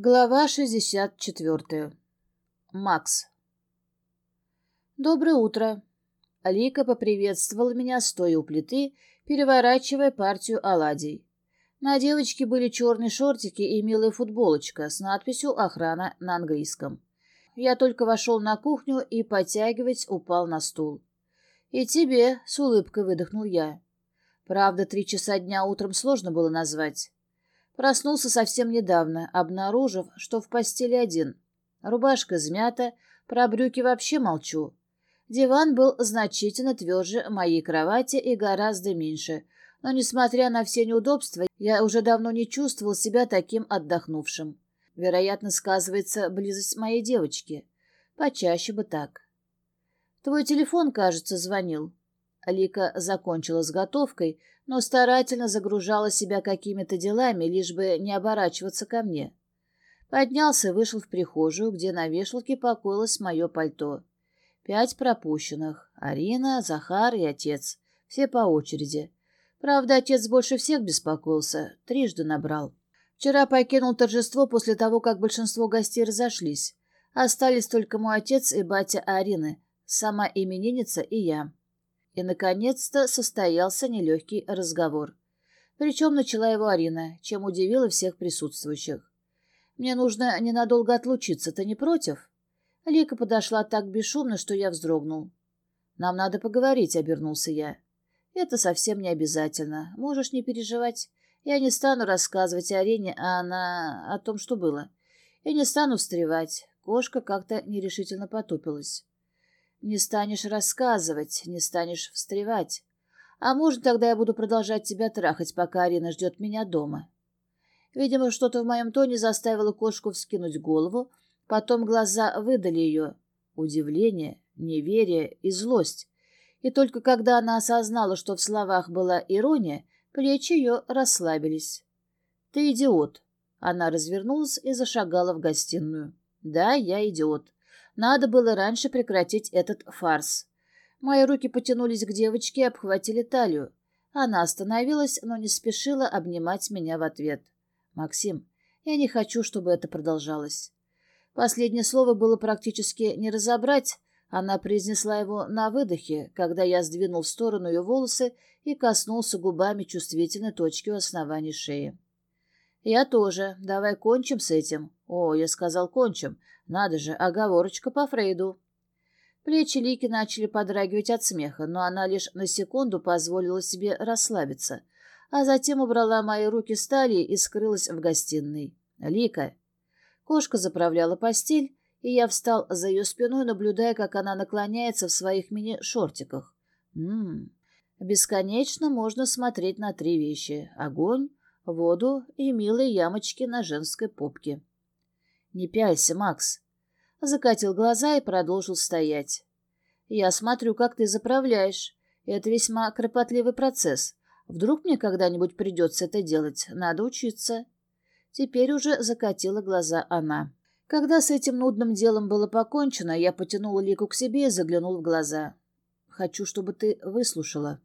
Глава 64. Макс. Доброе утро. Алика поприветствовала меня, стоя у плиты, переворачивая партию оладий. На девочке были черные шортики и милая футболочка с надписью «Охрана» на английском. Я только вошел на кухню и, подтягиваясь, упал на стул. «И тебе», — с улыбкой выдохнул я. Правда, три часа дня утром сложно было назвать. Проснулся совсем недавно, обнаружив, что в постели один. Рубашка измята, про брюки вообще молчу. Диван был значительно тверже моей кровати и гораздо меньше, но, несмотря на все неудобства, я уже давно не чувствовал себя таким отдохнувшим. Вероятно, сказывается близость моей девочки. Почаще бы так. Твой телефон, кажется, звонил. Лика закончила с готовкой, но старательно загружала себя какими-то делами, лишь бы не оборачиваться ко мне. Поднялся и вышел в прихожую, где на вешалке покоилось мое пальто. Пять пропущенных. Арина, Захар и отец. Все по очереди. Правда, отец больше всех беспокоился. Трижды набрал. Вчера покинул торжество после того, как большинство гостей разошлись. Остались только мой отец и батя Арины, сама именинница и я. И, наконец-то, состоялся нелегкий разговор. Причем начала его Арина, чем удивила всех присутствующих. «Мне нужно ненадолго отлучиться, ты не против?» Лика подошла так бесшумно, что я вздрогнул. «Нам надо поговорить», — обернулся я. «Это совсем не обязательно. Можешь не переживать. Я не стану рассказывать Арине, а она... о том, что было. Я не стану встревать». Кошка как-то нерешительно потупилась. Не станешь рассказывать, не станешь встревать. А может, тогда я буду продолжать тебя трахать, пока Арина ждет меня дома. Видимо, что-то в моем тоне заставило кошку вскинуть голову, потом глаза выдали ее. Удивление, неверие и злость. И только когда она осознала, что в словах была ирония, плечи ее расслабились. «Ты идиот!» Она развернулась и зашагала в гостиную. «Да, я идиот. Надо было раньше прекратить этот фарс. Мои руки потянулись к девочке и обхватили талию. Она остановилась, но не спешила обнимать меня в ответ. «Максим, я не хочу, чтобы это продолжалось». Последнее слово было практически не разобрать. Она произнесла его на выдохе, когда я сдвинул в сторону ее волосы и коснулся губами чувствительной точки у основания шеи. «Я тоже. Давай кончим с этим». «О, я сказал кончим. Надо же, оговорочка по Фрейду». Плечи Лики начали подрагивать от смеха, но она лишь на секунду позволила себе расслабиться, а затем убрала мои руки с талии и скрылась в гостиной. «Лика!» Кошка заправляла постель, и я встал за ее спиной, наблюдая, как она наклоняется в своих мини-шортиках. Ммм, бесконечно можно смотреть на три вещи — огонь, воду и милые ямочки на женской попке. «Не пялься, Макс!» Закатил глаза и продолжил стоять. «Я смотрю, как ты заправляешь. Это весьма кропотливый процесс. Вдруг мне когда-нибудь придется это делать? Надо учиться». Теперь уже закатила глаза она. Когда с этим нудным делом было покончено, я потянула Лику к себе и заглянул в глаза. «Хочу, чтобы ты выслушала».